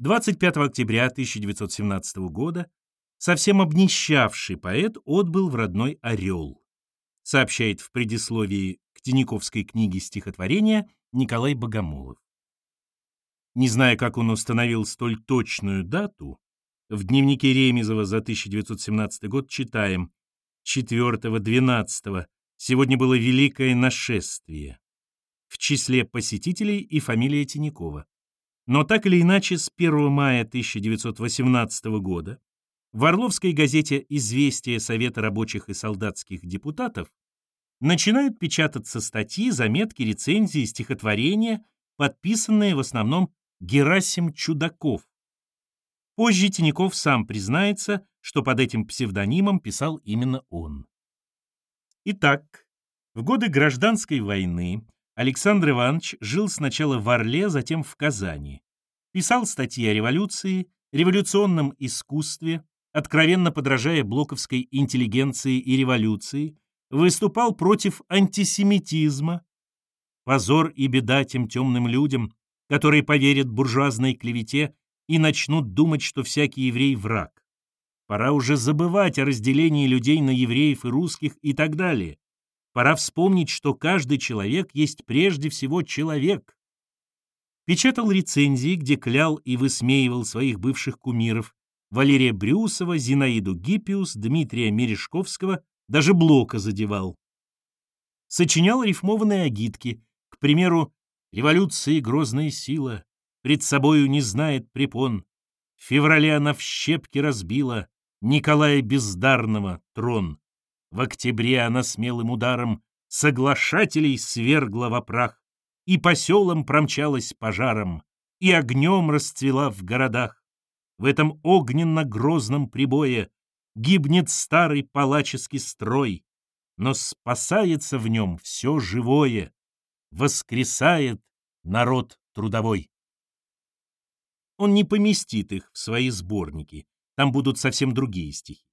25 октября 1917 года совсем обнищавший поэт отбыл в родной Орел, сообщает в предисловии к Тиниковской книге стихотворения Николай Богомолов. Не зная, как он установил столь точную дату, в дневнике Ремезова за 1917 год читаем 4-12 сегодня было великое нашествие. В числе посетителей и фамилия Тинякова. Но так или иначе, с 1 мая 1918 года в Орловской газете «Известия Совета рабочих и солдатских депутатов» начинают печататься статьи, заметки, рецензии, стихотворения, подписанные в основном Герасим Чудаков. Позже Тиняков сам признается, что под этим псевдонимом писал именно он. Итак, в годы гражданской войны Александр Иванович жил сначала в Орле, затем в Казани. Писал статьи о революции, революционном искусстве, откровенно подражая блоковской интеллигенции и революции, выступал против антисемитизма. Позор и беда тем темным людям, которые поверят буржуазной клевете и начнут думать, что всякий еврей — враг. Пора уже забывать о разделении людей на евреев и русских и так далее. Пора вспомнить, что каждый человек есть прежде всего человек. Печатал рецензии, где клял и высмеивал своих бывших кумиров Валерия Брюсова, Зинаиду Гиппиус, Дмитрия Мережковского, даже Блока задевал. Сочинял рифмованные агитки, к примеру, Революции грозная сила пред собою не знает препон. В феврале она в щепки разбила Николая Бездарного трон. В октябре она смелым ударом соглашателей свергла во прах, и по селам промчалась пожаром, и огнем расцвела в городах. В этом огненно-грозном прибое гибнет старый палаческий строй, но спасается в нем все живое, воскресает народ трудовой. Он не поместит их в свои сборники, там будут совсем другие стихи.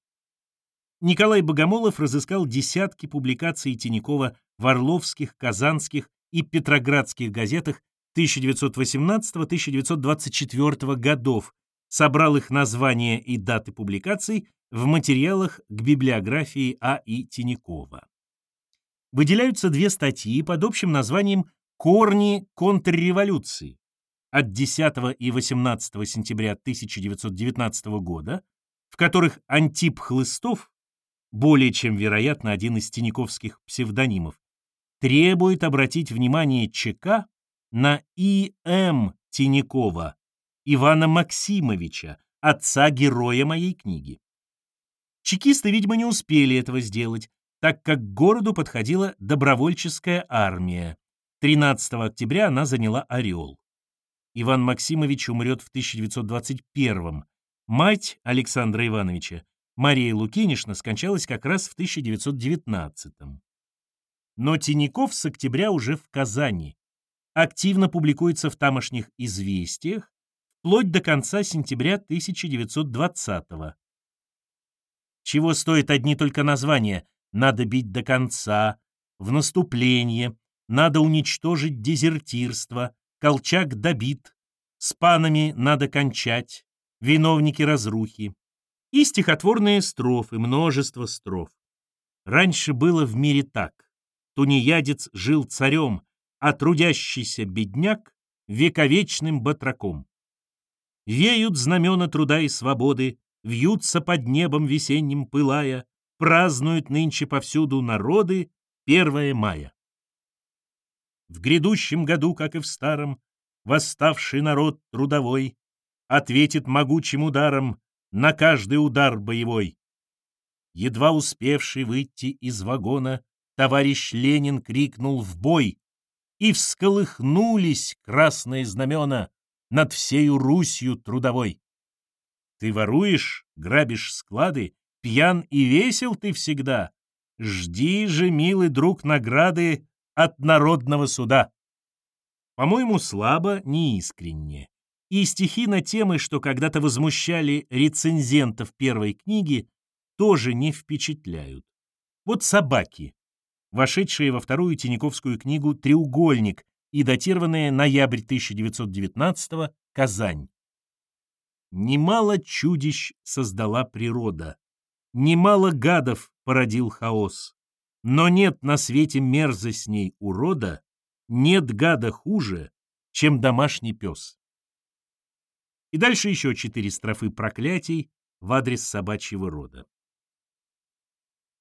Николай Богомолов разыскал десятки публикаций Тинякова в Орловских, Казанских и Петроградских газетах 1918-1924 годов, собрал их названия и даты публикаций в материалах к библиографии А. И. Тинякова выделяются две статьи под общим названием «Корни контрреволюции» от 10 и 18 сентября 1919 года, в которых Антип Хлыстов, более чем вероятно один из тиниковских псевдонимов, требует обратить внимание ЧК на И.М. Тинякова, Ивана Максимовича, отца-героя моей книги. Чекисты, видимо, не успели этого сделать, так как к городу подходила добровольческая армия. 13 октября она заняла Орел. Иван Максимович умрет в 1921 Мать Александра Ивановича, Мария Лукинишна, скончалась как раз в 1919 Но Тиняков с октября уже в Казани. Активно публикуется в тамошних «Известиях» вплоть до конца сентября 1920 -го. Чего стоят одни только названия надо бить до конца, в наступление, надо уничтожить дезертирство, Колчак добит, с панами надо кончать, виновники разрухи. И стихотворные строфы, множество строф. Раньше было в мире так. Тунеядец жил царем, а трудящийся бедняк — вековечным батраком. Веют знамена труда и свободы, вьются под небом весенним пылая, празднуют нынче повсюду народы 1 мая. В грядущем году, как и в старом, восставший народ трудовой ответит могучим ударом на каждый удар боевой. Едва успевший выйти из вагона, товарищ Ленин крикнул в бой, и всколыхнулись красные знамена над всею Русью трудовой. Ты воруешь, грабишь склады, пьян и весел ты всегда. Жди же, милый друг, награды от народного суда. По-моему, слабо, неискренне. И стихи на темы, что когда-то возмущали рецензентов первой книги, тоже не впечатляют. Вот собаки, вошедшие во вторую Тиняковскую книгу «Треугольник» и датированные ноябрь 1919 Казань. Немало чудищ создала природа, немало гадов породил хаос. Но нет на свете мерзостней урода, нет гада хуже, чем домашний пес. И дальше еще четыре строфы проклятий в адрес собачьего рода.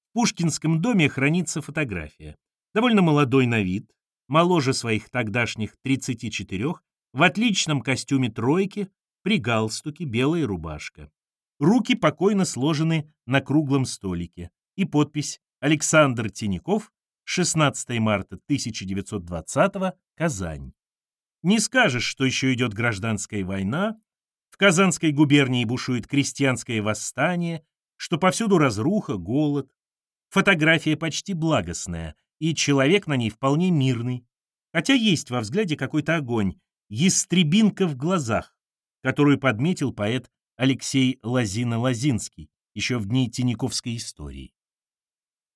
В Пушкинском доме хранится фотография. Довольно молодой на вид, моложе своих тогдашних 34, в отличном костюме тройки, при галстуке, белая рубашка. Руки покойно сложены на круглом столике. И подпись «Александр Тиняков, 16 марта 1920 Казань». Не скажешь, что еще идет гражданская война, Казанской губернии бушует крестьянское восстание, что повсюду разруха, голод. Фотография почти благостная, и человек на ней вполне мирный. Хотя есть во взгляде какой-то огонь, ястребинка в глазах, которую подметил поэт Алексей Лазина-Лазинский еще в дни Тиньковской истории.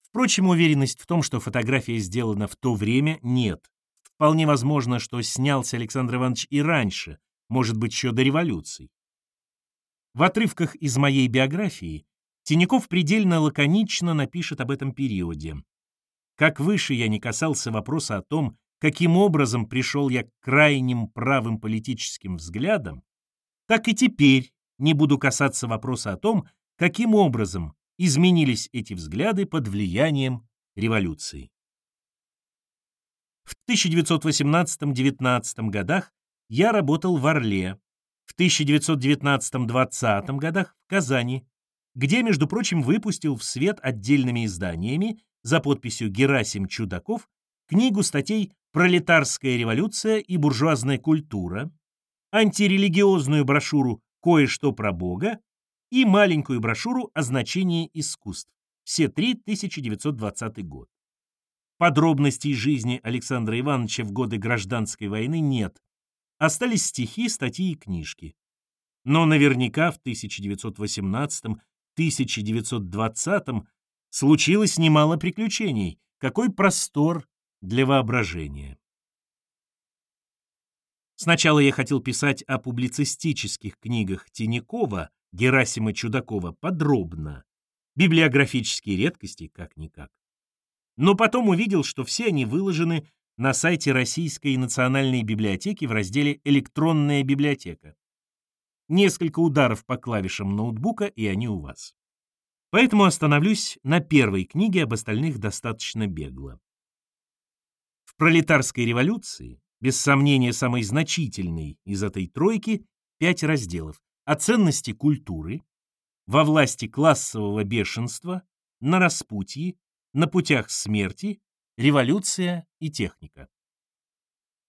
Впрочем, уверенность в том, что фотография сделана в то время, нет. Вполне возможно, что снялся Александр Иванович и раньше, может быть, еще до революции. В отрывках из моей биографии Тиняков предельно лаконично напишет об этом периоде. Как выше я не касался вопроса о том, каким образом пришел я к крайним правым политическим взглядам, так и теперь не буду касаться вопроса о том, каким образом изменились эти взгляды под влиянием революции. В 1918-19 годах я работал в Орле, в 1919-20 годах в Казани, где, между прочим, выпустил в свет отдельными изданиями за подписью Герасим Чудаков книгу статей «Пролетарская революция и буржуазная культура», антирелигиозную брошюру «Кое-что про Бога» и маленькую брошюру о значении искусств. Все три 1920 год. Подробностей жизни Александра Ивановича в годы гражданской войны нет. Остались стихи, статьи и книжки. Но наверняка в 1918-1920 случилось немало приключений. Какой простор для воображения. Сначала я хотел писать о публицистических книгах Тинякова, Герасима Чудакова подробно, библиографические редкости как-никак. Но потом увидел, что все они выложены на сайте Российской национальной библиотеки в разделе «Электронная библиотека». Несколько ударов по клавишам ноутбука, и они у вас. Поэтому остановлюсь на первой книге, об остальных достаточно бегло. В пролетарской революции, без сомнения самой значительной из этой тройки, пять разделов о ценности культуры, во власти классового бешенства, на распутье, на путях смерти, революция и техника.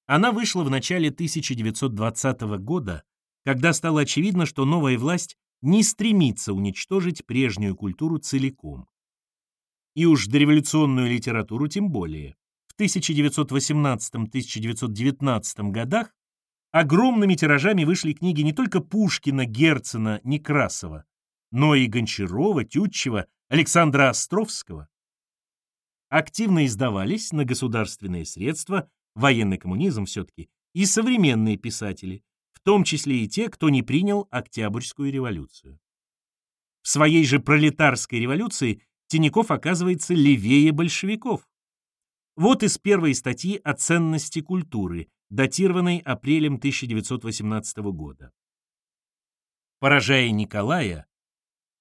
Она вышла в начале 1920 года, когда стало очевидно, что новая власть не стремится уничтожить прежнюю культуру целиком. И уж дореволюционную литературу тем более. В 1918-1919 годах огромными тиражами вышли книги не только Пушкина, Герцена, Некрасова, но и Гончарова, Тютчева, Александра Островского. Активно издавались на государственные средства, военный коммунизм все-таки, и современные писатели, в том числе и те, кто не принял Октябрьскую революцию. В своей же пролетарской революции Тиняков оказывается левее большевиков. Вот из первой статьи о ценности культуры, датированной апрелем 1918 года. Поражая Николая,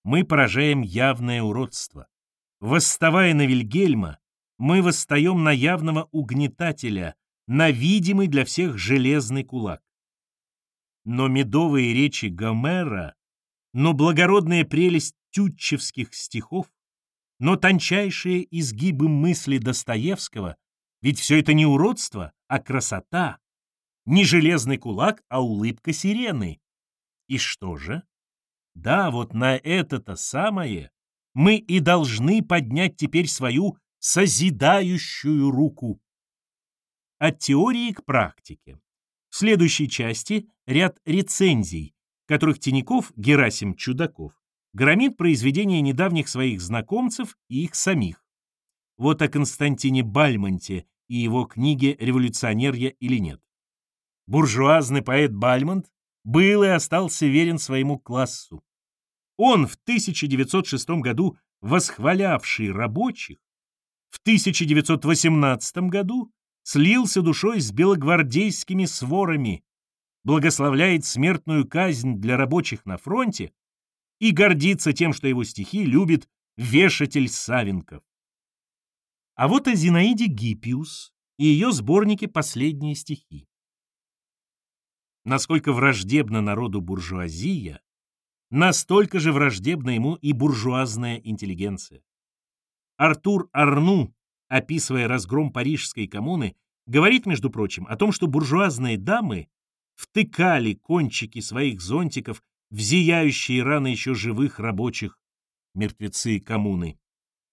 мы поражаем явное уродство. Восставая на Вильгельма, мы восстаем на явного угнетателя, на видимый для всех железный кулак. Но медовые речи Гомера, но благородная прелесть тютчевских стихов, но тончайшие изгибы мысли Достоевского, ведь все это не уродство, а красота, не железный кулак, а улыбка сирены. И что же? Да, вот на это-то самое мы и должны поднять теперь свою созидающую руку. От теории к практике. В следующей части ряд рецензий, которых Тиняков Герасим Чудаков громит произведения недавних своих знакомцев и их самих. Вот о Константине Бальмонте и его книге «Революционер я или нет». Буржуазный поэт Бальмонт был и остался верен своему классу. Он в 1906 году восхвалявший рабочих, в 1918 году слился душой с белогвардейскими сворами, благословляет смертную казнь для рабочих на фронте и гордится тем, что его стихи любит вешатель Савенков. А вот о Зинаиде Гиппиус и ее сборнике «Последние стихи». Насколько враждебна народу буржуазия, настолько же враждебна ему и буржуазная интеллигенция. Артур Арну, описывая разгром парижской коммуны, говорит, между прочим, о том, что буржуазные дамы втыкали кончики своих зонтиков в зияющие раны еще живых рабочих, мертвецы коммуны.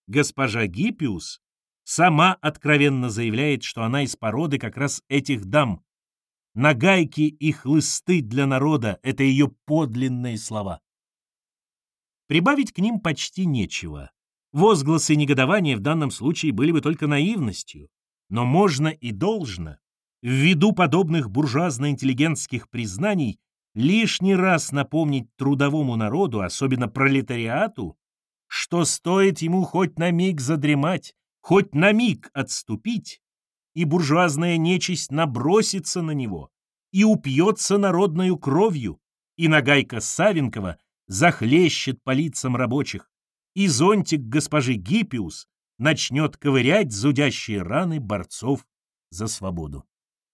Госпожа Гиппиус сама откровенно заявляет, что она из породы как раз этих дам. Нагайки и хлысты для народа — это ее подлинные слова. Прибавить к ним почти нечего. Возгласы негодования в данном случае были бы только наивностью, но можно и должно, ввиду подобных буржуазно-интеллигентских признаний, лишний раз напомнить трудовому народу, особенно пролетариату, что стоит ему хоть на миг задремать, хоть на миг отступить, и буржуазная нечисть набросится на него и упьется народною кровью, и нагайка Савенкова захлещет по лицам рабочих, и зонтик госпожи Гиппиус начнет ковырять зудящие раны борцов за свободу.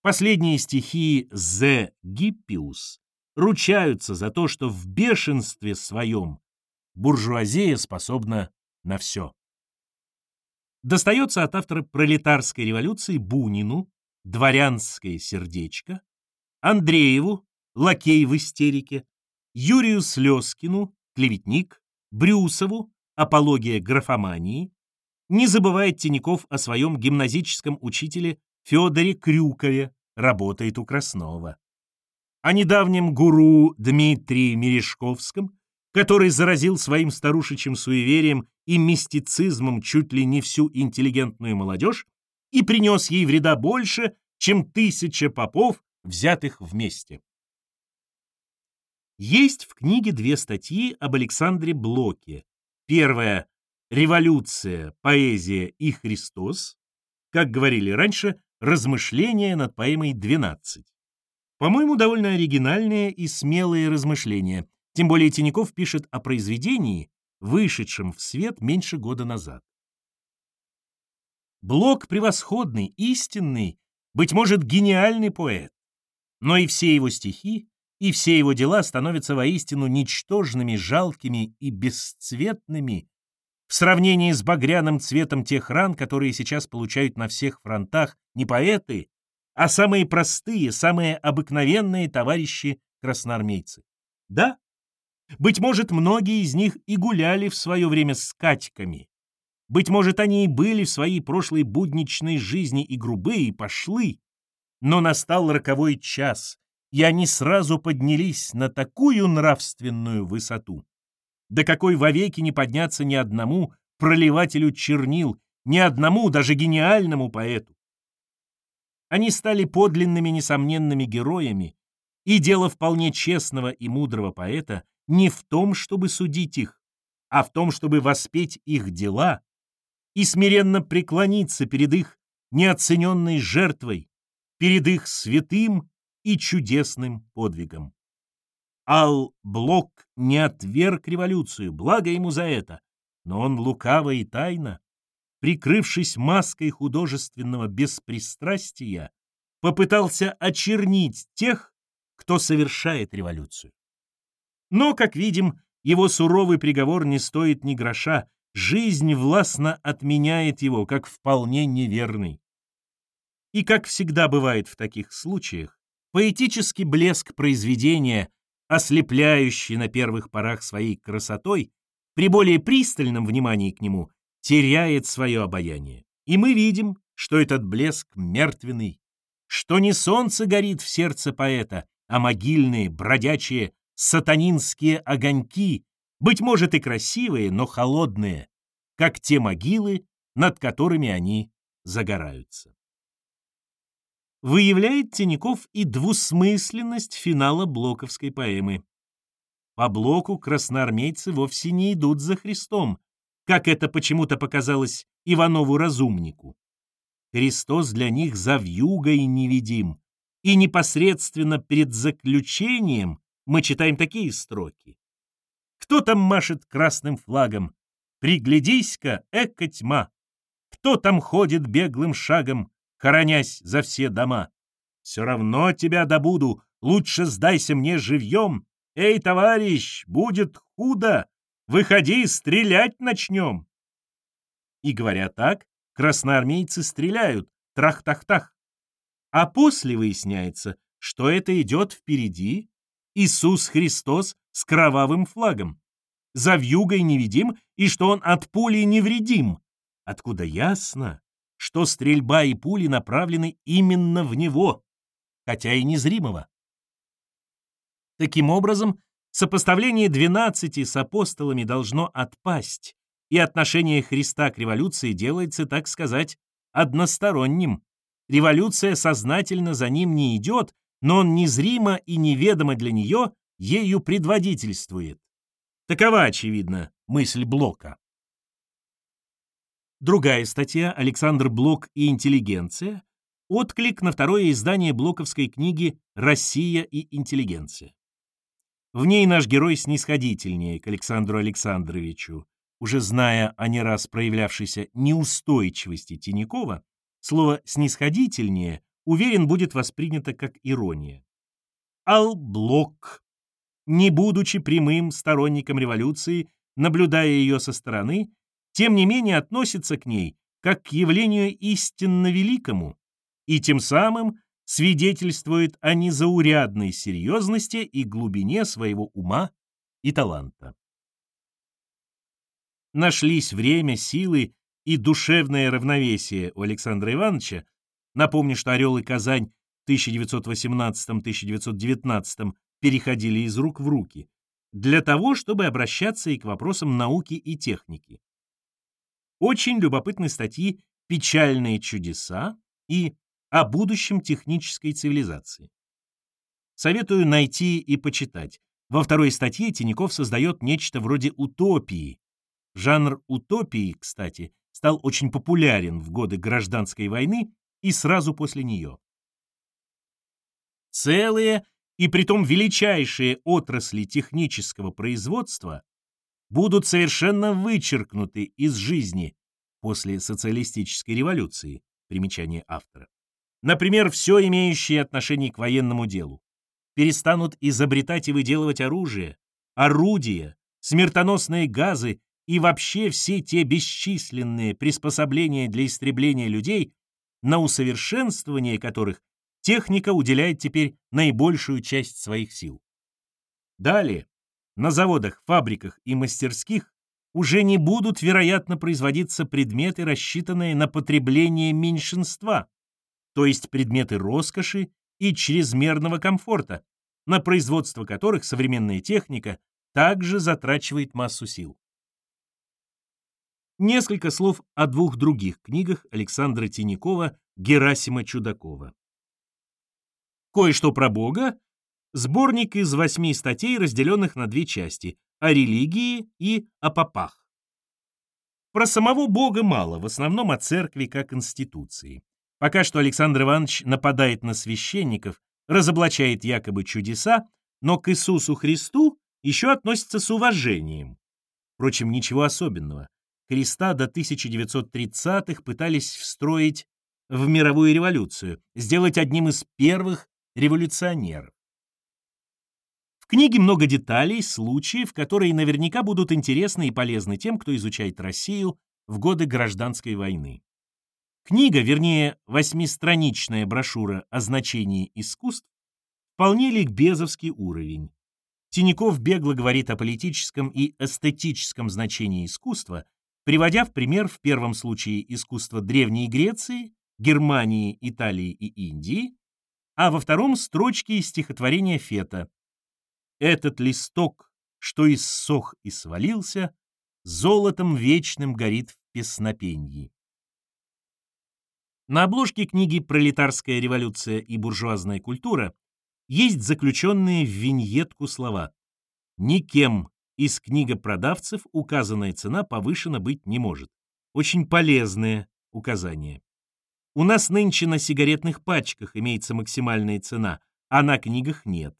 Последние стихи «Зе Гиппиус» ручаются за то, что в бешенстве своем буржуазия способна на все. Достается от автора пролетарской революции Бунину «Дворянское сердечко», Андрееву «Лакей в истерике», Юрию Слезкину «Клеветник», Брюсову «Апология графомании», не забывает Тиняков о своем гимназическом учителе Федоре Крюкове, работает у Краснова. О недавнем гуру Дмитрии Мережковском, который заразил своим старушечьим суеверием и мистицизмом чуть ли не всю интеллигентную молодежь и принес ей вреда больше, чем тысяча попов, взятых вместе. Есть в книге две статьи об Александре Блоке. Первая «Революция, поэзия и Христос», как говорили раньше, размышления над поэмой «12». По-моему, довольно оригинальные и смелые размышления, тем более Тиняков пишет о произведении, вышедшем в свет меньше года назад. Блок превосходный, истинный, быть может, гениальный поэт, но и все его стихи, и все его дела становятся воистину ничтожными, жалкими и бесцветными в сравнении с багряным цветом тех ран, которые сейчас получают на всех фронтах не поэты, а самые простые, самые обыкновенные товарищи-красноармейцы. Да, быть может, многие из них и гуляли в свое время с катьками. Быть может, они и были в своей прошлой будничной жизни и грубые, и пошлы. Но настал роковой час, и они сразу поднялись на такую нравственную высоту, до какой вовеки не подняться ни одному проливателю чернил, ни одному даже гениальному поэту. Они стали подлинными несомненными героями, и дело вполне честного и мудрого поэта не в том, чтобы судить их, а в том, чтобы воспеть их дела и смиренно преклониться перед их неоцененной жертвой, перед их святым и чудесным подвигом. Ал Блок не отверг революцию, благо ему за это, но он лукаво и тайно, прикрывшись маской художественного беспристрастия, попытался очернить тех, кто совершает революцию. Но, как видим, его суровый приговор не стоит ни гроша, жизнь властно отменяет его, как вполне неверный. И, как всегда бывает в таких случаях, поэтический блеск произведения, ослепляющий на первых порах своей красотой, при более пристальном внимании к нему, теряет свое обаяние. И мы видим, что этот блеск мертвенный, что не солнце горит в сердце поэта, а могильные, бродячие, сатанинские огоньки, быть может и красивые, но холодные, как те могилы, над которыми они загораются. Выявляет Тиняков и двусмысленность финала блоковской поэмы. По блоку красноармейцы вовсе не идут за Христом, как это почему-то показалось Иванову-разумнику. Христос для них за вьюгой невидим, и непосредственно перед заключением мы читаем такие строки. Кто там машет красным флагом? Приглядись-ка, эко тьма! Кто там ходит беглым шагом, хоронясь за все дома? Все равно тебя добуду, лучше сдайся мне живьем. Эй, товарищ, будет худо, выходи, стрелять начнем. И говоря так, красноармейцы стреляют, трах-тах-тах. А после выясняется, что это идет впереди Иисус Христос с кровавым флагом. За вьюгой невидим, и что он от пули невредим. Откуда ясно, что стрельба и пули направлены именно в него, хотя и незримого. Таким образом, сопоставление двенадцати с апостолами должно отпасть, и отношение Христа к революции делается, так сказать, односторонним. Революция сознательно за ним не идет, но он незримо и неведомо для нее ею предводительствует. Такова, очевидно, мысль Блока. Другая статья «Александр Блок и интеллигенция» — отклик на второе издание блоковской книги «Россия и интеллигенция». В ней наш герой снисходительнее к Александру Александровичу, уже зная о не раз проявлявшейся неустойчивости Тинякова, слово «снисходительнее» уверен будет воспринято как ирония. Ал-Блок, не будучи прямым сторонником революции, наблюдая ее со стороны, тем не менее относится к ней как к явлению истинно великому и тем самым свидетельствует о незаурядной серьезности и глубине своего ума и таланта. Нашлись время, силы и душевное равновесие у Александра Ивановича, напомню, что «Орел» и «Казань» в 1918-1919 переходили из рук в руки, для того, чтобы обращаться и к вопросам науки и техники. Очень любопытны статьи «Печальные чудеса» и «О будущем технической цивилизации». Советую найти и почитать. Во второй статье Тиняков создает нечто вроде утопии, Жанр утопии, кстати, стал очень популярен в годы гражданской войны и сразу после нее. Целые и притом величайшие отрасли технического производства будут совершенно вычеркнуты из жизни после социалистической революции, примечание автора. Например, все имеющее отношение к военному делу. Перестанут изобретать и выделывать оружие, орудия, смертоносные газы и вообще все те бесчисленные приспособления для истребления людей, на усовершенствование которых техника уделяет теперь наибольшую часть своих сил. Далее, на заводах, фабриках и мастерских уже не будут, вероятно, производиться предметы, рассчитанные на потребление меньшинства, то есть предметы роскоши и чрезмерного комфорта, на производство которых современная техника также затрачивает массу сил. Несколько слов о двух других книгах Александра Тинякова Герасима Чудакова. «Кое-что про Бога» — сборник из восьми статей, разделенных на две части — о религии и о попах. Про самого Бога мало, в основном о церкви как институции. Пока что Александр Иванович нападает на священников, разоблачает якобы чудеса, но к Иисусу Христу еще относится с уважением. Впрочем, ничего особенного. Христа до 1930-х пытались встроить в мировую революцию, сделать одним из первых революционеров. В книге много деталей, случаев, которые наверняка будут интересны и полезны тем, кто изучает Россию в годы гражданской войны. Книга, вернее, восьмистраничная брошюра о значении искусств, вполне ликбезовский уровень. Тиняков бегло говорит о политическом и эстетическом значении искусства, приводя в пример в первом случае искусство Древней Греции, Германии, Италии и Индии, а во втором строчки из стихотворения Фета. «Этот листок, что иссох и свалился, золотом вечным горит в песнопенье». На обложке книги «Пролетарская революция и буржуазная культура» есть заключенные в виньетку слова «Никем из книгопродавцев указанная цена повышена быть не может». Очень полезное указание. У нас нынче на сигаретных пачках имеется максимальная цена, а на книгах нет.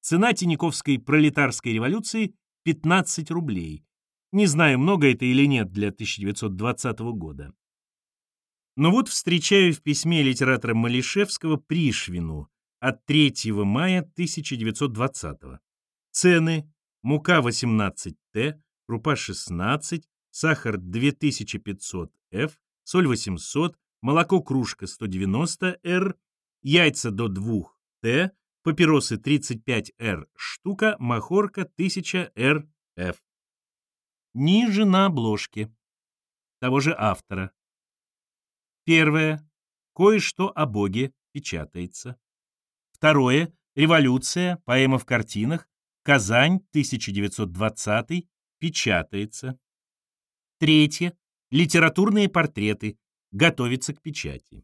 Цена Тиньковской пролетарской революции 15 рублей. Не знаю, много это или нет для 1920 года. Но вот встречаю в письме литератора Малишевского Пришвину от 3 мая 1920 Цены мука 18Т, крупа 16, сахар 2500 F, соль 800, молоко кружка 190 Р, яйца до 2 Т, папиросы 35 Р штука, махорка 1000 Р Ф. Ниже на обложке того же автора. Первое. Кое-что о Боге печатается. Второе. Революция. Поэма в картинах. Казань, 1920 печатается. Третье. Литературные портреты. Готовится к печати.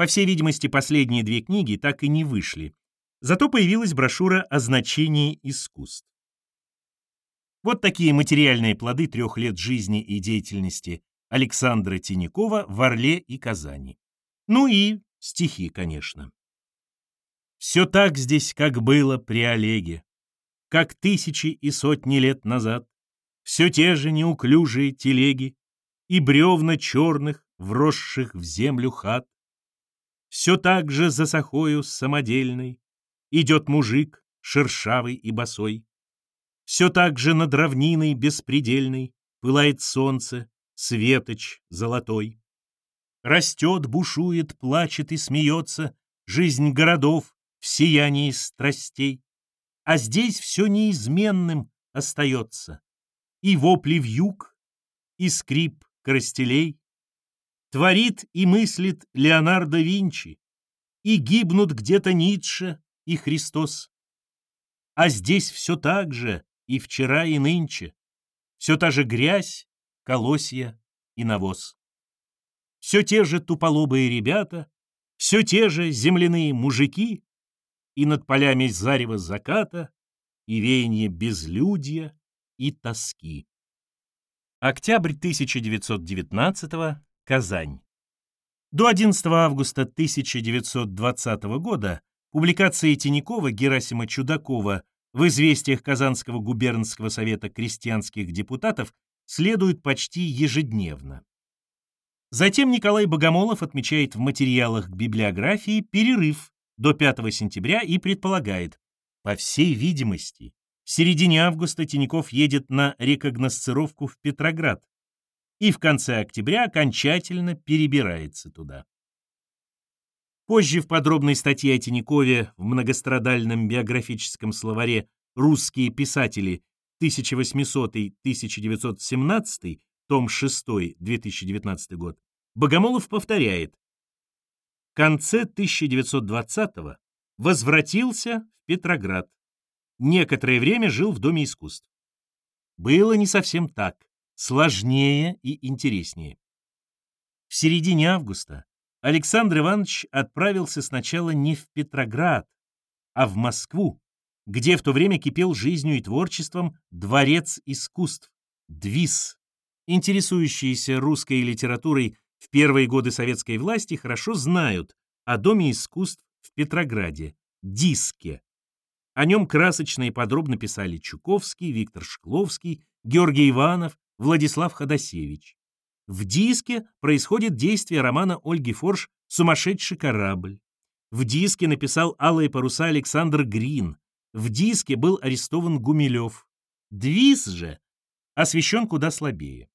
По всей видимости, последние две книги так и не вышли. Зато появилась брошюра о значении искусств. Вот такие материальные плоды трех лет жизни и деятельности Александра Тинякова в Орле и Казани. Ну и стихи, конечно. Все так здесь, как было при Олеге, как тысячи и сотни лет назад все те же неуклюжие телеги и бревна черных, вросших в землю хат. Все так же за сахою самодельной идет мужик, шершавый и босой. Все так же над равниной беспредельной пылает солнце, светоч золотой. Растет, бушует, плачет и смеется жизнь городов в сиянии страстей. А здесь все неизменным остается и вопли в юг, и скрип коростелей. Творит и мыслит Леонардо Винчи, и гибнут где-то Ницше и Христос. А здесь все так же и вчера, и нынче, все та же грязь, колосья и навоз. Все те же туполобые ребята, все те же земляные мужики, и над полями зарева заката, и веяние безлюдья, и тоски. Октябрь 1919 Казань. До 11 августа 1920 года публикации Тинякова Герасима Чудакова в известиях Казанского губернского совета крестьянских депутатов следуют почти ежедневно. Затем Николай Богомолов отмечает в материалах к библиографии перерыв до 5 сентября и предполагает, по всей видимости, в середине августа Тиняков едет на рекогносцировку в Петроград и в конце октября окончательно перебирается туда. Позже в подробной статье о Тинякове в многострадальном биографическом словаре «Русские писатели 1800-1917», том 6, 2019 год, Богомолов повторяет. В конце 1920-го возвратился в Петроград некоторое время жил в Доме искусств. Было не совсем так, сложнее и интереснее. В середине августа Александр Иванович отправился сначала не в Петроград, а в Москву, где в то время кипел жизнью и творчеством Дворец искусств, ДВИС. Интересующиеся русской литературой в первые годы советской власти хорошо знают о Доме искусств в Петрограде, ДИСКе, о нем красочно и подробно писали Чуковский, Виктор Шкловский, Георгий Иванов, Владислав Ходосевич. В диске происходит действие романа Ольги Форш «Сумасшедший корабль». В диске написал «Алые паруса» Александр Грин. В диске был арестован Гумилев. Двиз же освещен куда слабее.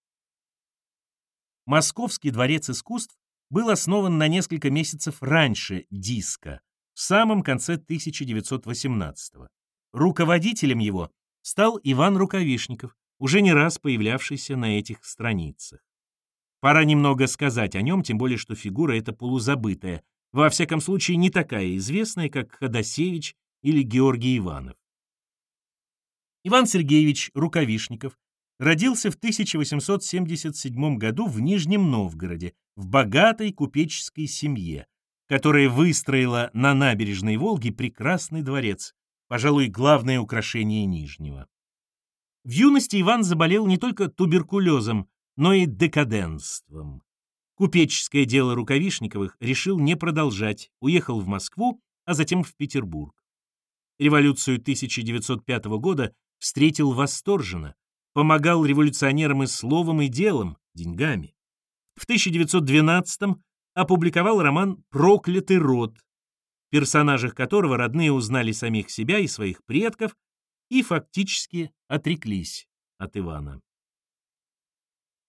Московский дворец искусств был основан на несколько месяцев раньше диска, в самом конце 1918 -го. Руководителем его стал Иван Рукавишников, уже не раз появлявшийся на этих страницах. Пора немного сказать о нем, тем более что фигура эта полузабытая, во всяком случае не такая известная, как Ходосевич или Георгий Иванов. Иван Сергеевич Рукавишников родился в 1877 году в Нижнем Новгороде, в богатой купеческой семье, которая выстроила на набережной Волги прекрасный дворец, пожалуй, главное украшение Нижнего. В юности Иван заболел не только туберкулезом, но и декаденством. Купеческое дело Рукавишниковых решил не продолжать, уехал в Москву, а затем в Петербург. Революцию 1905 года встретил восторженно, помогал революционерам и словом, и делом, деньгами. В 1912 опубликовал роман «Проклятый род», персонажах которого родные узнали самих себя и своих предков и фактически отреклись от Ивана.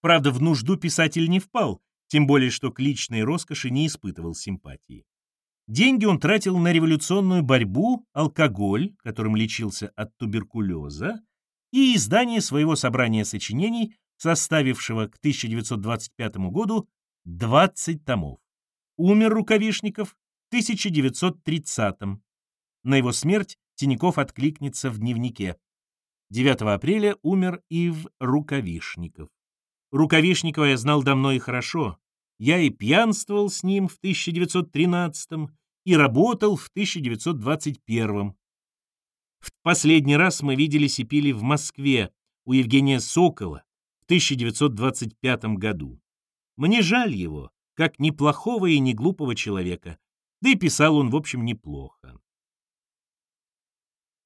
Правда, в нужду писатель не впал, тем более что к личной роскоши не испытывал симпатии. Деньги он тратил на революционную борьбу, алкоголь, которым лечился от туберкулеза, и издание своего собрания сочинений, составившего к 1925 году 20 томов. Умер Рукавишников в 1930 -м. На его смерть Тиняков откликнется в дневнике. 9 апреля умер Ив Рукавишников. Рукавишникова я знал давно и хорошо. Я и пьянствовал с ним в 1913 и работал в 1921 В последний раз мы виделись и пили в Москве у Евгения Сокола в 1925 году. Мне жаль его, как неплохого и неглупого человека, да и писал он, в общем, неплохо.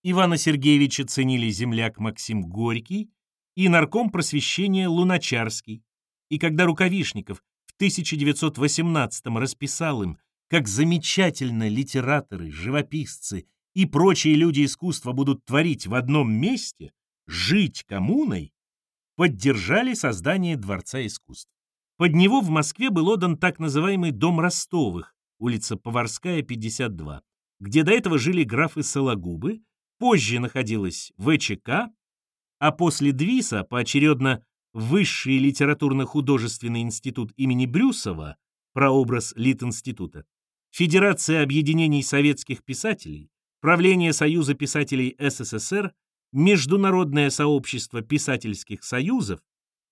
Ивана Сергеевича ценили земляк Максим Горький и нарком просвещения Луначарский. И когда Рукавишников в 1918 расписал им, как замечательно литераторы, живописцы и прочие люди искусства будут творить в одном месте, жить коммуной, поддержали создание Дворца искусств. Под него в Москве был отдан так называемый Дом Ростовых, улица Поварская, 52, где до этого жили графы Сологубы, позже находилась ВЧК, а после Двиса поочередно Высший литературно-художественный институт имени Брюсова, прообраз Литинститута, Федерация объединений советских писателей, Правление Союза писателей СССР, Международное сообщество писательских союзов,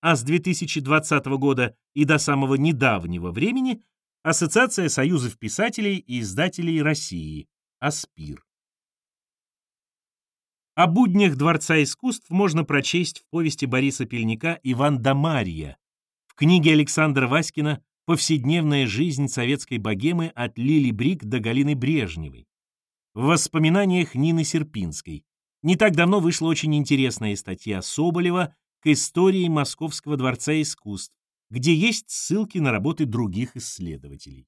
а с 2020 года и до самого недавнего времени Ассоциация союзов писателей и издателей России, АСПИР. О буднях Дворца искусств можно прочесть в повести Бориса Пельника «Иван да Марья», в книге Александра Васькина «Повседневная жизнь советской богемы от Лили Брик до Галины Брежневой», в воспоминаниях Нины Серпинской. Не так давно вышла очень интересная статья Соболева к истории Московского дворца искусств, где есть ссылки на работы других исследователей.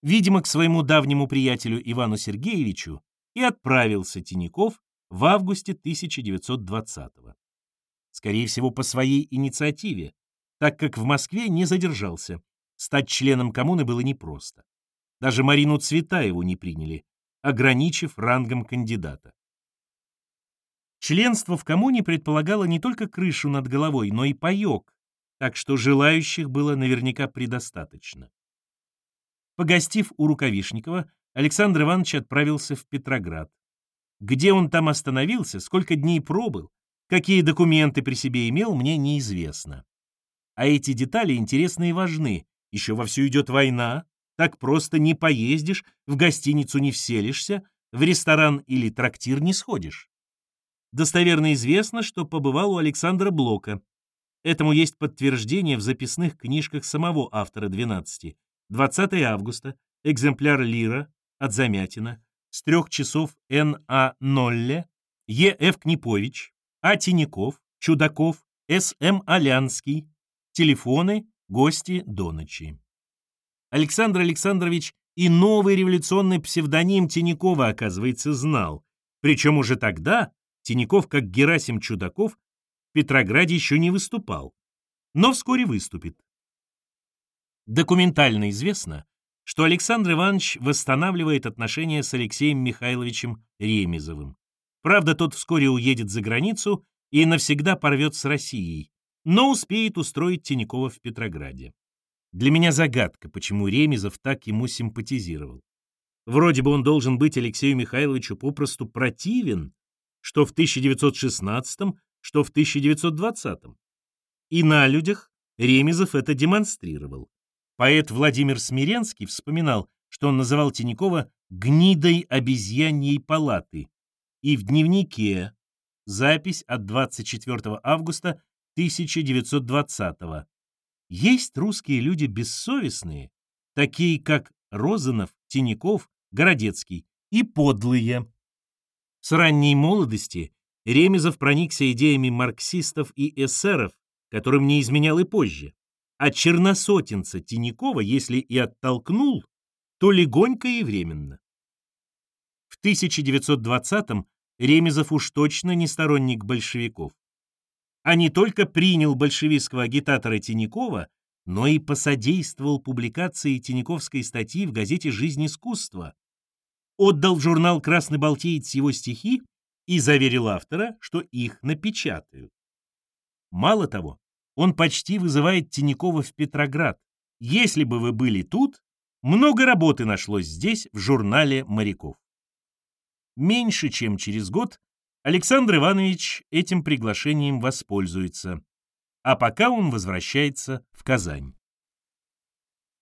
Видимо, к своему давнему приятелю Ивану Сергеевичу и отправился Тиняков в августе 1920 -го. Скорее всего, по своей инициативе, так как в Москве не задержался. Стать членом коммуны было непросто. Даже Марину Цветаеву не приняли, ограничив рангом кандидата. Членство в коммуне предполагало не только крышу над головой, но и паёк, так что желающих было наверняка предостаточно. Погостив у Рукавишникова, Александр Иванович отправился в Петроград. Где он там остановился, сколько дней пробыл, какие документы при себе имел, мне неизвестно. А эти детали интересны и важны. Еще вовсю идет война, так просто не поездишь, в гостиницу не вселишься, в ресторан или трактир не сходишь. Достоверно известно, что побывал у Александра Блока. Этому есть подтверждение в записных книжках самого автора «12». 20 августа, экземпляр Лира от Замятина, с трех часов Н.А. Нолле, Е.Ф. Книпович, А. Тиняков, Чудаков, С.М. Алянский, телефоны, гости до ночи. Александр Александрович и новый революционный псевдоним Тинякова, оказывается, знал, причем уже тогда Тиняков, как Герасим Чудаков, в Петрограде еще не выступал, но вскоре выступит. Документально известно, что Александр Иванович восстанавливает отношения с Алексеем Михайловичем Ремезовым. Правда, тот вскоре уедет за границу и навсегда порвет с Россией, но успеет устроить Тинякова в Петрограде. Для меня загадка, почему Ремезов так ему симпатизировал. Вроде бы он должен быть Алексею Михайловичу попросту противен, что в 1916 что в 1920-м. И на людях Ремезов это демонстрировал. Поэт Владимир Смиренский вспоминал, что он называл Тинякова «гнидой обезьяньей палаты», и в дневнике запись от 24 августа 1920 -го. Есть русские люди бессовестные, такие как Розанов, Тиняков, Городецкий, и подлые. С ранней молодости Ремезов проникся идеями марксистов и эсеров, которым не изменял и позже. А черносотенца Тинякова, если и оттолкнул, то легонько и временно. В 1920-м Ремезов уж точно не сторонник большевиков. А не только принял большевистского агитатора Тинякова, но и посодействовал публикации Тиняковской статьи в газете «Жизнь искусства», отдал в журнал «Красный Балтиец» его стихи и заверил автора, что их напечатают. Мало того, он почти вызывает Тинякова в Петроград. Если бы вы были тут, много работы нашлось здесь, в журнале «Моряков». Меньше чем через год Александр Иванович этим приглашением воспользуется, а пока он возвращается в Казань.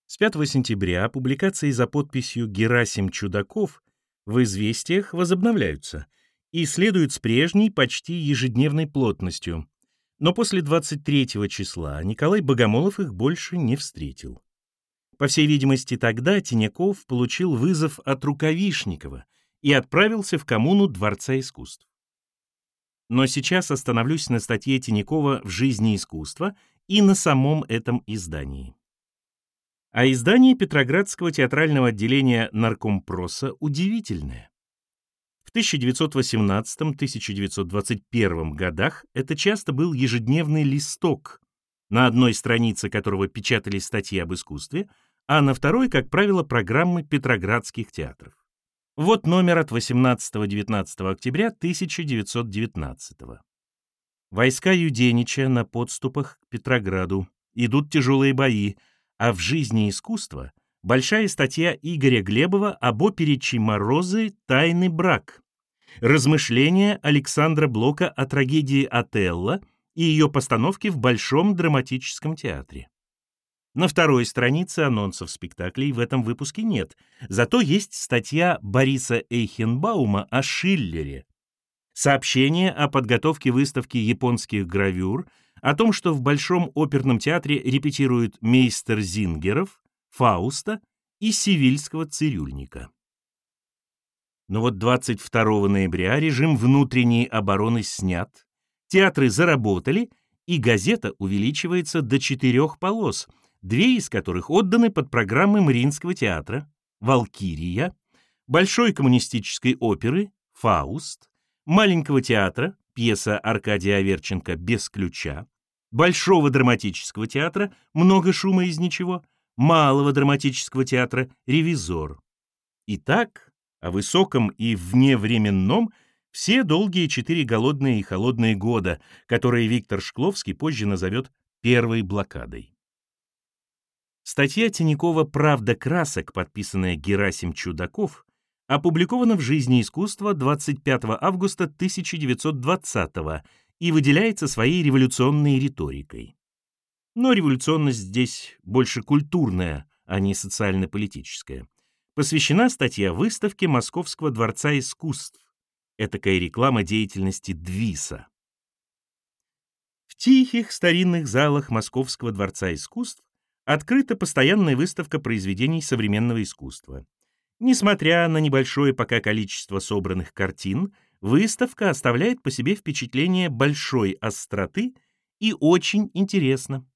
С 5 сентября публикации за подписью «Герасим Чудаков» в «Известиях» возобновляются и следуют с прежней почти ежедневной плотностью, но после 23 числа Николай Богомолов их больше не встретил. По всей видимости, тогда Тиняков получил вызов от Рукавишникова и отправился в коммуну Дворца искусств. Но сейчас остановлюсь на статье Тинякова «В жизни искусства» и на самом этом издании. А издание Петроградского театрального отделения Наркомпроса удивительное. В 1918-1921 годах это часто был ежедневный листок, на одной странице которого печатались статьи об искусстве, а на второй, как правило, программы петроградских театров. Вот номер от 18-19 октября 1919 Войска Юденича на подступах к Петрограду. Идут тяжелые бои, а в жизни искусства большая статья Игоря Глебова об опере Чиморозы «Тайный брак». Размышления Александра Блока о трагедии Отелло и ее постановке в Большом драматическом театре. На второй странице анонсов спектаклей в этом выпуске нет, зато есть статья Бориса Эйхенбаума о Шиллере, сообщение о подготовке выставки японских гравюр, о том, что в Большом оперном театре репетируют мейстер Зингеров, Фауста и Сивильского цирюльника. Но вот 22 ноября режим внутренней обороны снят, театры заработали, и газета увеличивается до четырех полос, две из которых отданы под программы Мариинского театра «Валкирия», Большой коммунистической оперы «Фауст», Маленького театра, пьеса Аркадия Аверченко «Без ключа», Большого драматического театра «Много шума из ничего», Малого драматического театра «Ревизор». Итак, о высоком и вневременном все долгие четыре голодные и холодные года, которые Виктор Шкловский позже назовет первой блокадой. Статья Тинякова «Правда красок», подписанная Герасим Чудаков, опубликована в «Жизни искусства» 25 августа 1920 и выделяется своей революционной риторикой. Но революционность здесь больше культурная, а не социально-политическая посвящена статья выставке Московского дворца искусств, этакая реклама деятельности Двиса. В тихих старинных залах Московского дворца искусств открыта постоянная выставка произведений современного искусства. Несмотря на небольшое пока количество собранных картин, выставка оставляет по себе впечатление большой остроты и очень интересно.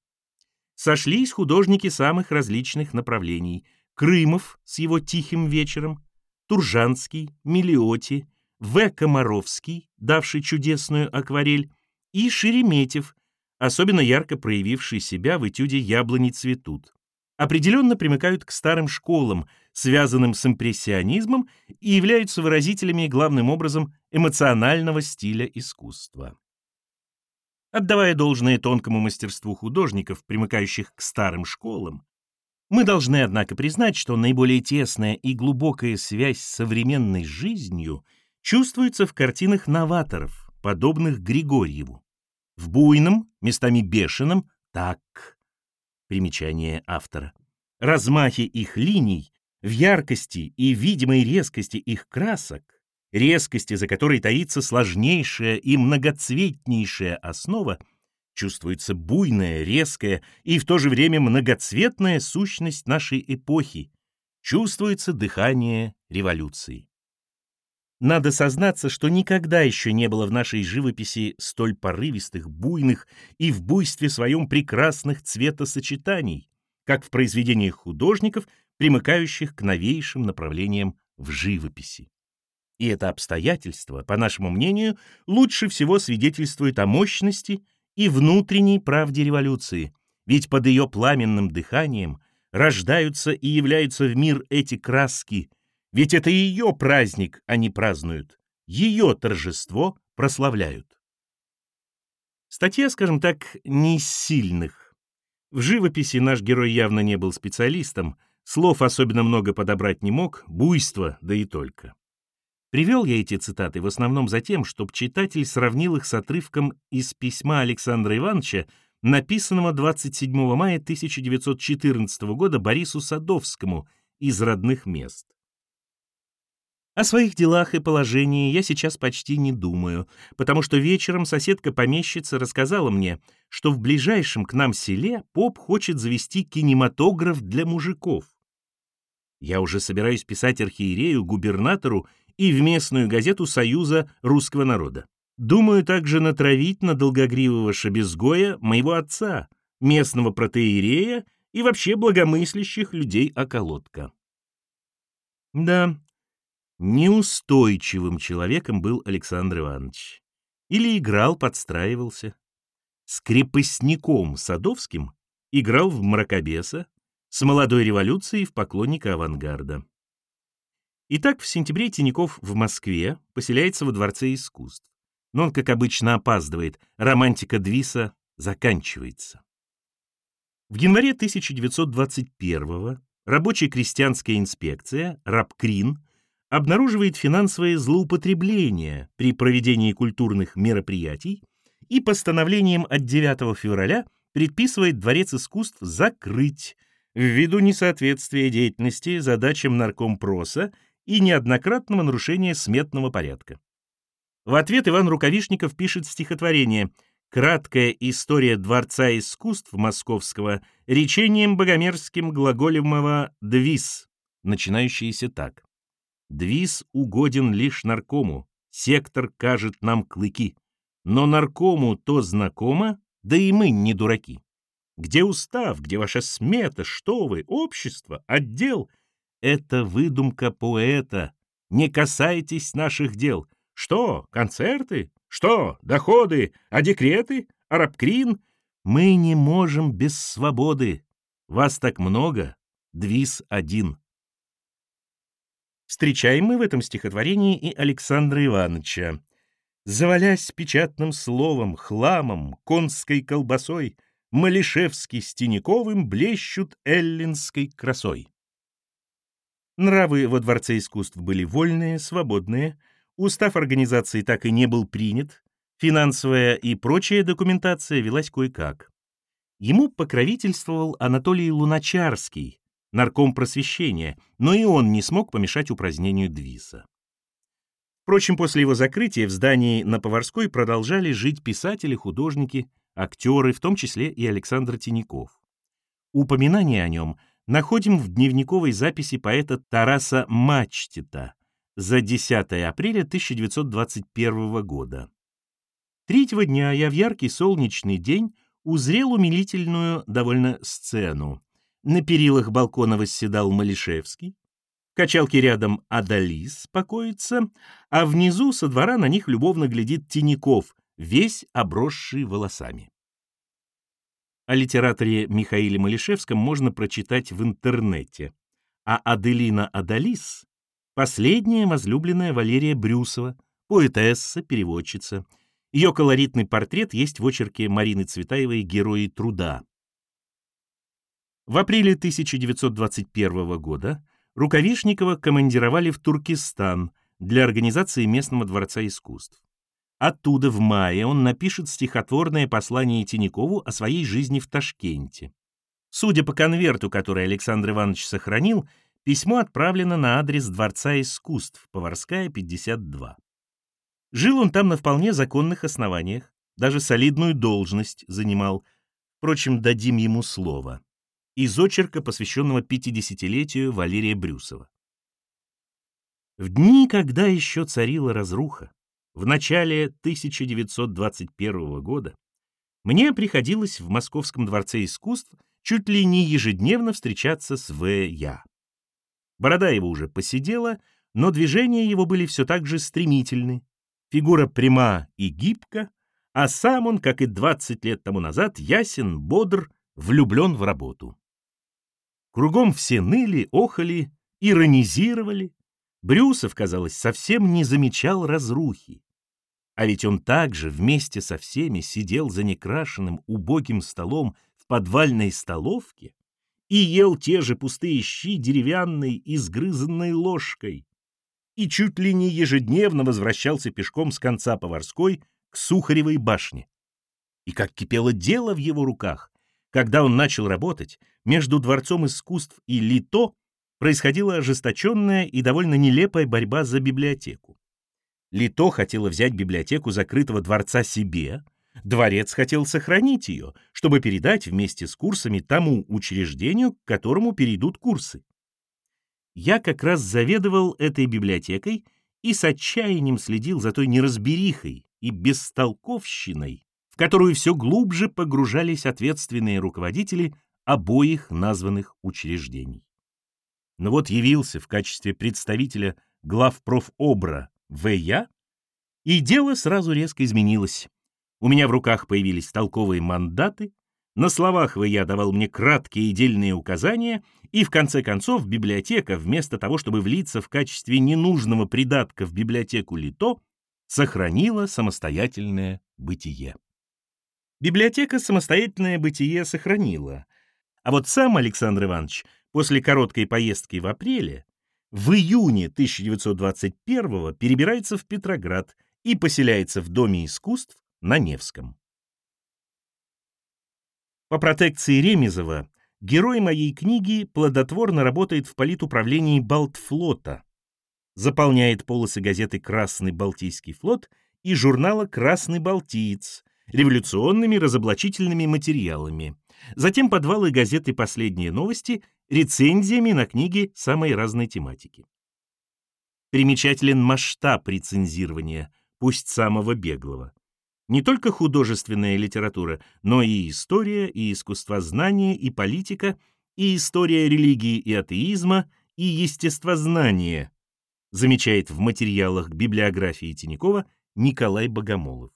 Сошлись художники самых различных направлений – Крымов с его «Тихим вечером», Туржанский, Мелиоти, В. Комаровский, давший чудесную акварель, и Шереметьев, особенно ярко проявивший себя в этюде «Яблони цветут». Определенно примыкают к старым школам, связанным с импрессионизмом и являются выразителями главным образом эмоционального стиля искусства. Отдавая должное тонкому мастерству художников, примыкающих к старым школам, мы должны, однако, признать, что наиболее тесная и глубокая связь с современной жизнью чувствуется в картинах новаторов, подобных Григорьеву. в буйном, местами бешеном, так. Примечание автора. Размахе их линий, в яркости и видимой резкости их красок, резкости, за которой таится сложнейшая и многоцветнейшая основа, чувствуется буйная, резкая и в то же время многоцветная сущность нашей эпохи, чувствуется дыхание революции. Надо сознаться, что никогда еще не было в нашей живописи столь порывистых, буйных и в буйстве своем прекрасных цветосочетаний, как в произведениях художников, примыкающих к новейшим направлениям в живописи. И это обстоятельство, по нашему мнению, лучше всего свидетельствует о мощности и внутренней правде революции, ведь под ее пламенным дыханием рождаются и являются в мир эти краски, ведь это ее праздник они празднуют, ее торжество прославляют. Статья, скажем так, не сильных. В живописи наш герой явно не был специалистом, слов особенно много подобрать не мог, буйство, да и только. Привел я эти цитаты в основном за тем, чтобы читатель сравнил их с отрывком из письма Александра Ивановича, написанного 27 мая 1914 года Борису Садовскому из родных мест. О своих делах и положении я сейчас почти не думаю, потому что вечером соседка-помещица рассказала мне, что в ближайшем к нам селе поп хочет завести кинематограф для мужиков. Я уже собираюсь писать архиерею, губернатору и в местную газету Союза русского народа. Думаю также натравить на долгогривого шабезгоя моего отца, местного протеерея и вообще благомыслящих людей околотка. Да, неустойчивым человеком был Александр Иванович. Или играл, подстраивался. С крепостником Садовским играл в мракобеса, с молодой революцией в поклонника авангарда. Итак, в сентябре Тиняков в Москве поселяется во Дворце искусств. Но он, как обычно, опаздывает. Романтика Двиса заканчивается. В январе 1921 рабочая крестьянская инспекция, РАПКРИН, обнаруживает финансовое злоупотребление при проведении культурных мероприятий и постановлением от 9 февраля предписывает Дворец искусств закрыть ввиду несоответствия деятельности задачам наркомпроса и неоднократного нарушения сметного порядка. В ответ Иван Рукавишников пишет стихотворение «Краткая история Дворца искусств Московского речением богомерзким глаголемого «двис», начинающееся так. «Двис угоден лишь наркому, сектор кажет нам клыки, но наркому то знакомо, да и мы не дураки. Где устав, где ваша смета, что вы, общество, отдел, это выдумка поэта. Не касайтесь наших дел. Что, концерты? Что, доходы? А декреты? Арабкрин? Мы не можем без свободы. Вас так много, двис один. Встречаем мы в этом стихотворении и Александра Ивановича. Завалясь печатным словом, хламом, конской колбасой, Малишевский с Тиняковым блещут эллинской красой. Нравы во Дворце искусств были вольные, свободные, устав организации так и не был принят, финансовая и прочая документация велась кое-как. Ему покровительствовал Анатолий Луначарский, нарком просвещения, но и он не смог помешать упразднению Двиса. Впрочем, после его закрытия в здании на Поварской продолжали жить писатели, художники, актеры, в том числе и Александр Тиняков. Упоминание о нем находим в дневниковой записи поэта Тараса Мачтита за 10 апреля 1921 года. Третьего дня я в яркий солнечный день узрел умилительную довольно сцену. На перилах балкона восседал Малишевский, в качалке рядом Адалис покоится, а внизу со двора на них любовно глядит Тиняков, весь обросший волосами. О литераторе Михаиле Малишевском можно прочитать в интернете. А Аделина Адалис — последняя возлюбленная Валерия Брюсова, поэтесса, переводчица. Ее колоритный портрет есть в очерке Марины Цветаевой «Герои труда». В апреле 1921 года Рукавишникова командировали в Туркестан для организации местного дворца искусств. Оттуда в мае он напишет стихотворное послание Тинякову о своей жизни в Ташкенте. Судя по конверту, который Александр Иванович сохранил, письмо отправлено на адрес Дворца искусств, Поварская, 52. Жил он там на вполне законных основаниях, даже солидную должность занимал. Впрочем, дадим ему слово. Из очерка, посвященного 50-летию Валерия Брюсова. В дни, когда еще царила разруха, в начале 1921 года, мне приходилось в Московском дворце искусств чуть ли не ежедневно встречаться с В.Я. Борода его уже посидела, но движения его были все так же стремительны, фигура пряма и гибка, а сам он, как и 20 лет тому назад, ясен, бодр, влюблен в работу. Кругом все ныли, охали, иронизировали. Брюсов, казалось, совсем не замечал разрухи. А ведь он также вместе со всеми сидел за некрашенным убогим столом в подвальной столовке и ел те же пустые щи деревянной, изгрызанной ложкой, и чуть ли не ежедневно возвращался пешком с конца Поварской к Сухаревой башне. И как кипело дело в его руках, когда он начал работать, между Дворцом искусств и Лито происходила ожесточенная и довольно нелепая борьба за библиотеку. Лито хотела взять библиотеку закрытого дворца себе, дворец хотел сохранить ее, чтобы передать вместе с курсами тому учреждению, к которому перейдут курсы. Я как раз заведовал этой библиотекой и с отчаянием следил за той неразберихой и бестолковщиной, в которую все глубже погружались ответственные руководители обоих названных учреждений. Но вот явился в качестве представителя В.Я., и дело сразу резко изменилось. У меня в руках появились толковые мандаты, на словах В.Я. давал мне краткие и дельные указания, и в конце концов библиотека, вместо того, чтобы влиться в качестве ненужного придатка в библиотеку Лито, сохранила самостоятельное бытие. Библиотека самостоятельное бытие сохранила, а вот сам Александр Иванович после короткой поездки в апреле в июне 1921 перебирается в Петроград и поселяется в Доме искусств на Невском. По протекции Ремезова герой моей книги плодотворно работает в политуправлении Балтфлота, заполняет полосы газеты «Красный Балтийский флот» и журнала «Красный Балтиец» революционными разоблачительными материалами, затем подвалы газеты «Последние новости» рецензиями на книги самой разной тематики. Примечателен масштаб рецензирования, пусть самого беглого. Не только художественная литература, но и история, и искусствознание, и политика, и история религии и атеизма, и естествознание, замечает в материалах библиографии Тинякова Николай Богомолов.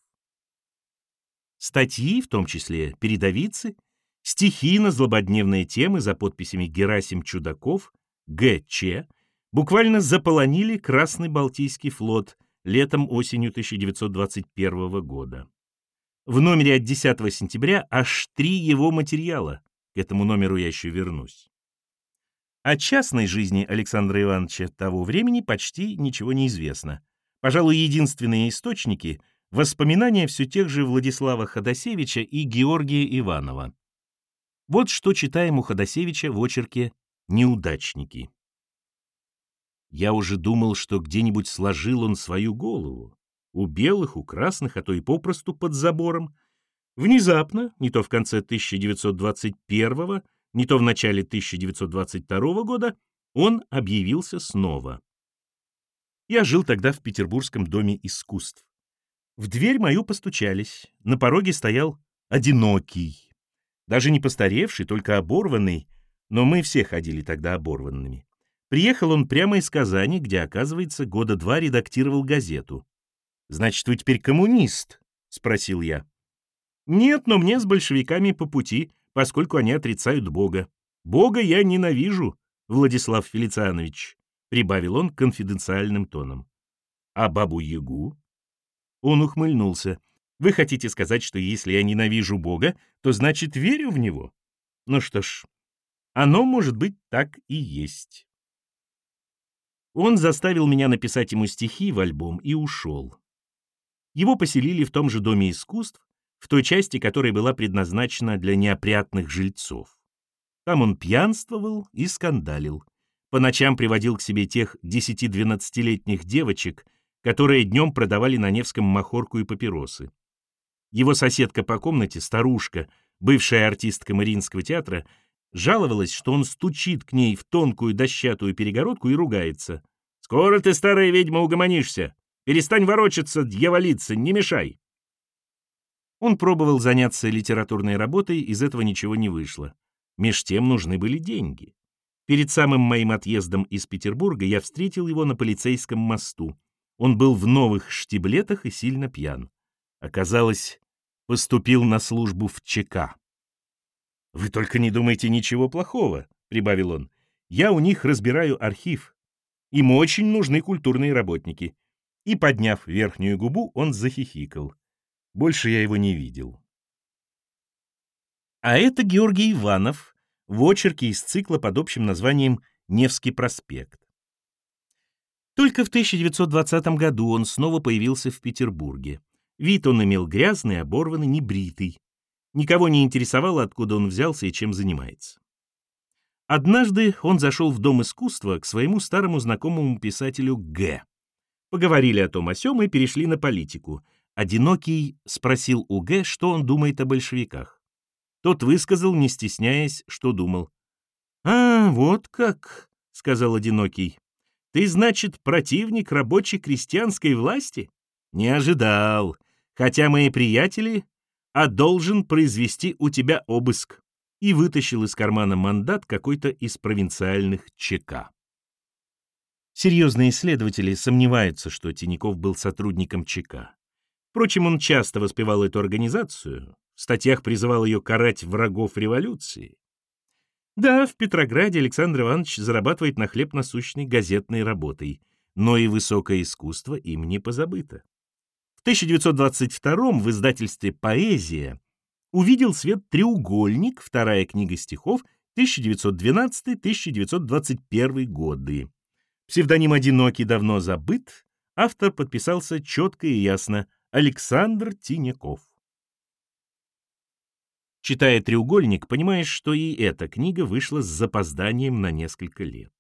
Статьи, в том числе передовицы, стихи на злободневные темы за подписями Герасим Чудаков, Г.Ч., буквально заполонили Красный Балтийский флот летом-осенью 1921 года. В номере от 10 сентября аж три его материала, к этому номеру я еще вернусь. О частной жизни Александра Ивановича того времени почти ничего не известно. Пожалуй, единственные источники — воспоминания все тех же Владислава Ходосевича и Георгия Иванова. Вот что читаем у Ходосевича в очерке «Неудачники». Я уже думал, что где-нибудь сложил он свою голову. У белых, у красных, а то и попросту под забором. Внезапно, не то в конце 1921 не то в начале 1922 года, он объявился снова. Я жил тогда в Петербургском доме искусств. В дверь мою постучались. На пороге стоял одинокий. Даже не постаревший, только оборванный, но мы все ходили тогда оборванными. Приехал он прямо из Казани, где, оказывается, года два редактировал газету. «Значит, вы теперь коммунист?» — спросил я. «Нет, но мне с большевиками по пути, поскольку они отрицают Бога. Бога я ненавижу, Владислав Фелицианович», — прибавил он конфиденциальным тоном. «А бабу-ягу?» Он ухмыльнулся. «Вы хотите сказать, что если я ненавижу Бога, то значит верю в Него? Ну что ж, оно, может быть, так и есть». Он заставил меня написать ему стихи в альбом и ушел. Его поселили в том же Доме искусств, в той части, которая была предназначена для неопрятных жильцов. Там он пьянствовал и скандалил. По ночам приводил к себе тех 10-12-летних девочек, которые днем продавали на Невском махорку и папиросы. Его соседка по комнате, старушка, бывшая артистка Мариинского театра, жаловалась, что он стучит к ней в тонкую дощатую перегородку и ругается. «Скоро ты, старая ведьма, угомонишься! Перестань ворочаться, дьяволица, не мешай!» Он пробовал заняться литературной работой, из этого ничего не вышло. Меж тем нужны были деньги. Перед самым моим отъездом из Петербурга я встретил его на полицейском мосту. Он был в новых штиблетах и сильно пьян. Оказалось, поступил на службу в ЧК. «Вы только не думайте ничего плохого», — прибавил он. «Я у них разбираю архив. Им очень нужны культурные работники». И, подняв верхнюю губу, он захихикал. Больше я его не видел. А это Георгий Иванов в очерке из цикла под общим названием «Невский проспект». Только в 1920 году он снова появился в Петербурге. Вид он имел грязный, оборванный, небритый. Никого не интересовало, откуда он взялся и чем занимается. Однажды он зашел в Дом искусства к своему старому знакомому писателю Г. Поговорили о том о сём и перешли на политику. Одинокий спросил у Г, что он думает о большевиках. Тот высказал, не стесняясь, что думал. «А, вот как», — сказал Одинокий. «Ты, значит, противник рабочей крестьянской власти?» «Не ожидал. Хотя мои приятели, а должен произвести у тебя обыск». И вытащил из кармана мандат какой-то из провинциальных ЧК. Серьезные исследователи сомневаются, что Тиняков был сотрудником ЧК. Впрочем, он часто воспевал эту организацию, в статьях призывал ее карать врагов революции. Да, в Петрограде Александр Иванович зарабатывает на хлеб насущной газетной работой, но и высокое искусство им не позабыто. В 1922 в издательстве «Поэзия» увидел свет «Треугольник», вторая книга стихов, 1912-1921 годы. Псевдоним «Одинокий» давно забыт, автор подписался четко и ясно Александр Тиняков. Читая «Треугольник», понимаешь, что и эта книга вышла с запозданием на несколько лет.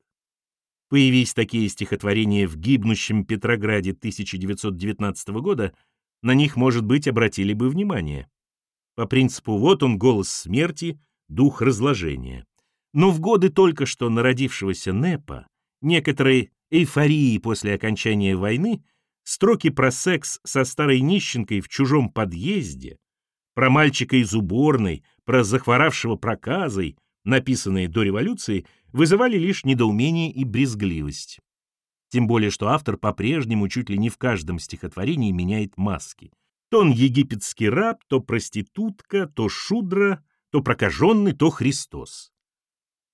Появись такие стихотворения в гибнущем Петрограде 1919 года, на них, может быть, обратили бы внимание. По принципу «вот он, голос смерти, дух разложения». Но в годы только что народившегося НЭПа, некоторой эйфории после окончания войны, строки про секс со старой нищенкой в чужом подъезде, про мальчика из уборной, про захворавшего проказой, написанные до революции, вызывали лишь недоумение и брезгливость. Тем более, что автор по-прежнему чуть ли не в каждом стихотворении меняет маски. То он египетский раб, то проститутка, то шудра, то прокаженный, то Христос.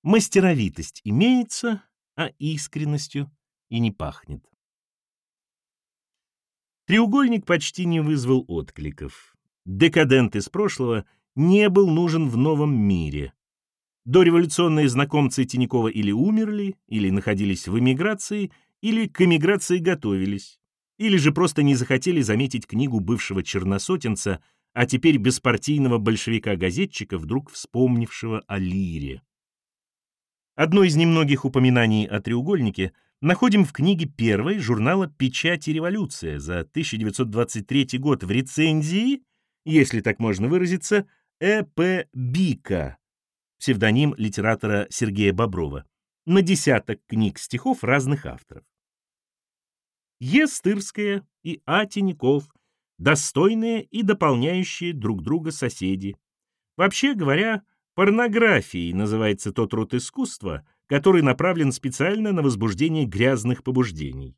Мастеровитость имеется, а искренностью и не пахнет. Треугольник почти не вызвал откликов декадент из прошлого, не был нужен в новом мире. Дореволюционные знакомцы Тинякова или умерли, или находились в эмиграции, или к эмиграции готовились, или же просто не захотели заметить книгу бывшего черносотенца, а теперь беспартийного большевика-газетчика, вдруг вспомнившего о лире. Одно из немногих упоминаний о треугольнике находим в книге первой журнала «Печать и революция» за 1923 год в рецензии если так можно выразиться, Э.П. Бика, псевдоним литератора Сергея Боброва, на десяток книг стихов разных авторов. Е. Стырская и А. Тиняков — достойные и дополняющие друг друга соседи. Вообще говоря, порнографией называется тот род искусства, который направлен специально на возбуждение грязных побуждений.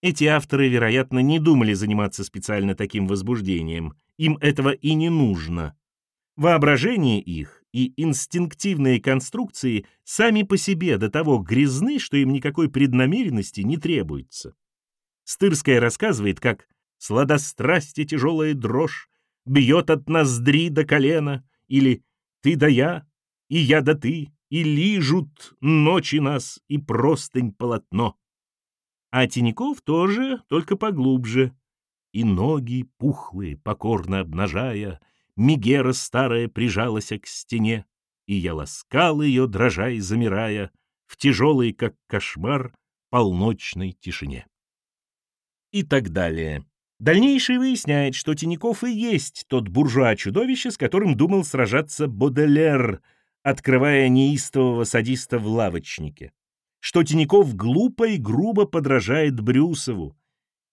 Эти авторы, вероятно, не думали заниматься специально таким возбуждением, им этого и не нужно. Воображение их и инстинктивные конструкции сами по себе до того грязны, что им никакой преднамеренности не требуется. Стырская рассказывает, как «сладострасти тяжелая дрожь бьет от ноздри до колена» или «ты да я, и я да ты, и лижут ночи нас, и простынь полотно». А Тиняков тоже, только поглубже. И ноги пухлые, покорно обнажая, Мегера старая прижалась к стене, И я ласкал ее, дрожа и замирая, В тяжелой, как кошмар, полночной тишине. И так далее. Дальнейшее выясняет, что Тиняков и есть тот буржуа-чудовище, с которым думал сражаться Боделер, открывая неистового садиста в лавочнике. Что Тиняков глупо и грубо подражает Брюсову.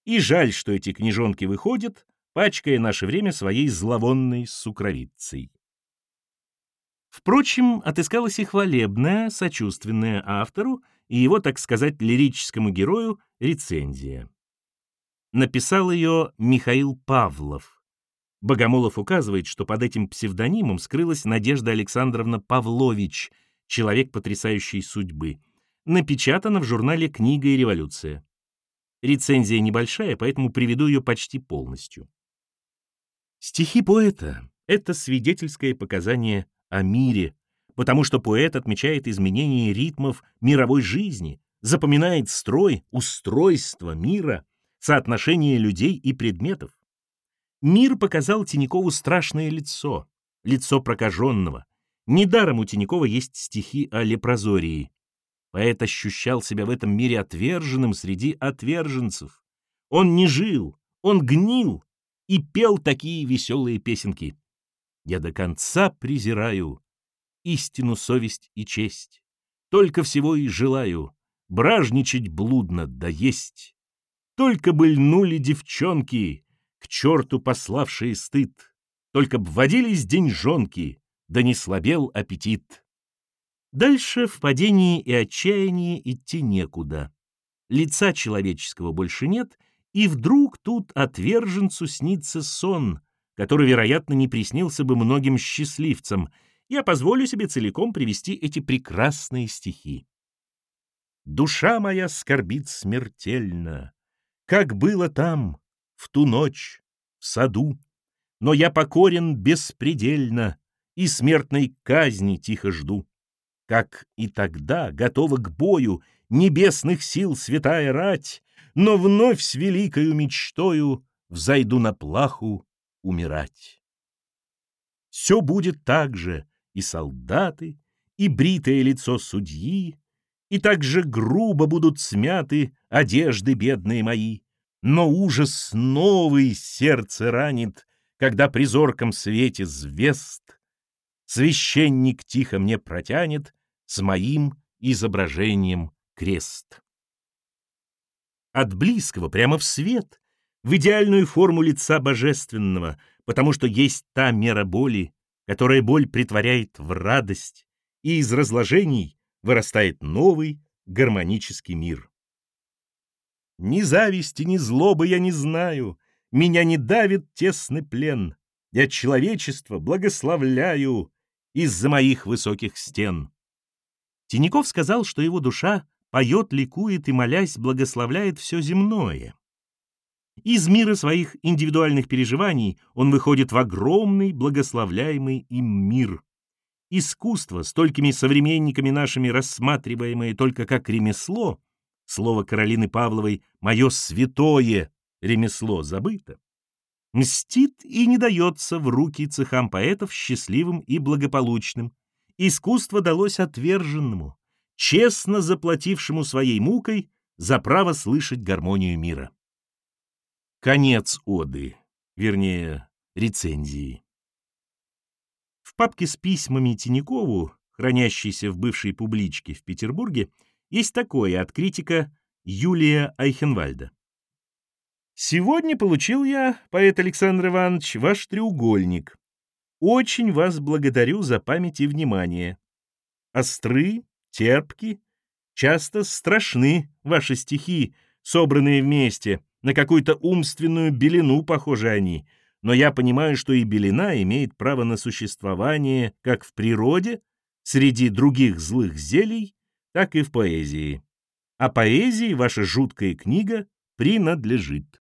И жаль, что эти книжонки выходят, пачкая наше время своей зловонной сукровицей. Впрочем, отыскалась и хвалебная, сочувственная автору и его, так сказать, лирическому герою рецензия. Написал ее Михаил Павлов. Богомолов указывает, что под этим псевдонимом скрылась Надежда Александровна Павлович, человек потрясающей судьбы. Напечатана в журнале «Книга и революция». Рецензия небольшая, поэтому приведу ее почти полностью. Стихи поэта — это свидетельское показание о мире, потому что поэт отмечает изменения ритмов мировой жизни, запоминает строй, устройство мира — соотношение людей и предметов. Мир показал Тинякову страшное лицо, лицо прокаженного. Недаром у Тинякова есть стихи о лепрозории. Поэт ощущал себя в этом мире отверженным среди отверженцев. Он не жил, он гнил и пел такие веселые песенки. «Я до конца презираю истину, совесть и честь. Только всего и желаю бражничать блудно да есть. Только бы льнули девчонки, к черту пославшие стыд, Только б водились деньжонки, да не слабел аппетит. Дальше в падении и отчаянии идти некуда. Лица человеческого больше нет, и вдруг тут отверженцу снится сон, который, вероятно, не приснился бы многим счастливцам. Я позволю себе целиком привести эти прекрасные стихи. Душа моя скорбит смертельно, как было там, в ту ночь, в саду. Но я покорен беспредельно и смертной казни тихо жду. Как и тогда, готова к бою, небесных сил святая рать, но вновь с великою мечтою взойду на плаху умирать. Все будет так же, и солдаты, и бритое лицо судьи, и так же грубо будут смяты одежды бедные мои. Но ужас новый сердце ранит, когда при зорком свете звезд священник тихо мне протянет с моим изображением крест. От близкого прямо в свет, в идеальную форму лица божественного, потому что есть та мера боли, которая боль притворяет в радость, и из разложений вырастает новый гармонический мир. Ни зависти, ни злобы я не знаю, меня не давит тесный плен. Я человечество благословляю из-за моих высоких стен. Тиняков сказал, что его душа поет, ликует и, молясь, благословляет все земное. Из мира своих индивидуальных переживаний он выходит в огромный, благословляемый им мир. Искусство, столькими современниками нашими рассматриваемое только как ремесло, слово Каролины Павловой «моё святое ремесло» забыто, мстит и не дается в руки цехам поэтов счастливым и благополучным. Искусство далось отверженному, честно заплатившему своей мукой за право слышать гармонию мира. Конец оды, вернее, рецензии. В папке с письмами Тинякову, хранящейся в бывшей публичке в Петербурге, есть такое от критика Юлия Айхенвальда. «Сегодня получил я, поэт Александр Иванович, ваш треугольник. Очень вас благодарю за память и внимание. Остры, терпки, часто страшны ваши стихи, собранные вместе, на какую-то умственную белину похожи они, но я понимаю, что и белина имеет право на существование как в природе, среди других злых зелий, так и в поэзии. А поэзии ваша жуткая книга принадлежит.